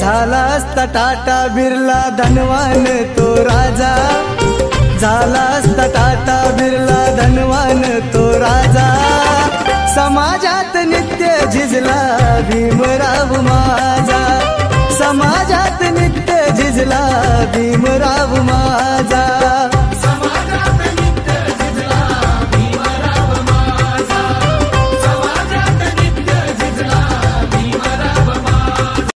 झाला असता टाटा बिर्ला धनवान तो राजा. झाला असता टाटा बिर्ला धनवान तो राजा. समाजात नित्य झिजला भीमराव माझा. समाजात नित्य झिजला भीमराव माझा.